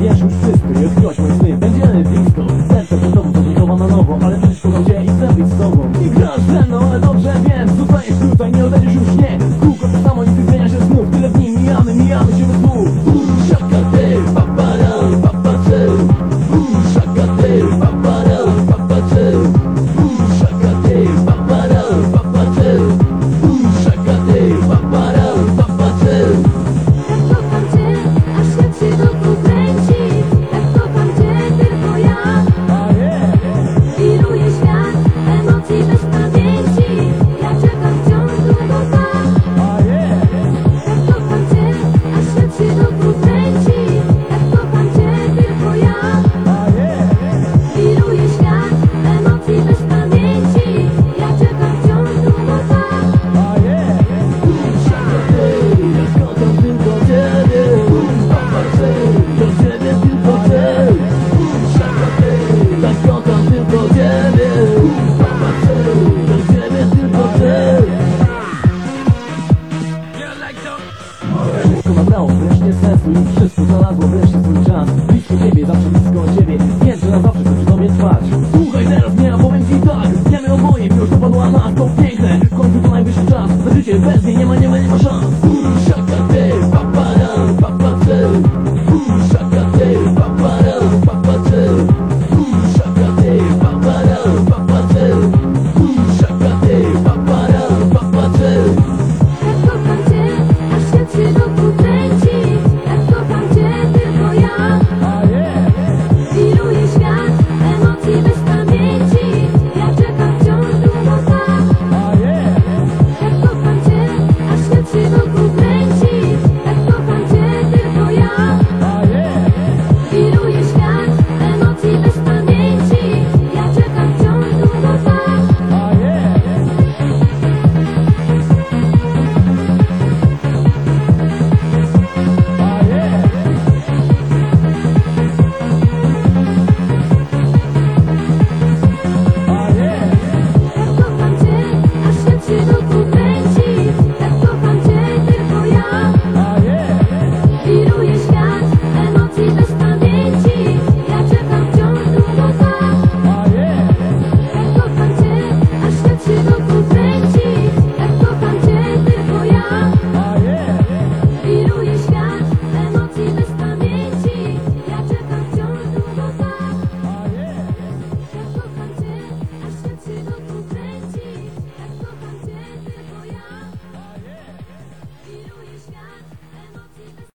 Я же в też swój czas Blisko siebie, zawsze blisko siebie Wiem, że na zawsze chcę przy tobie trwać Słuchaj, teraz nie, powiem ci tak. Wiemy oboje, miłość dopadła nas, to piękne. W końcu to najwyższy czas. Na życie bez niej nie ma, nie ma, nie ma szans.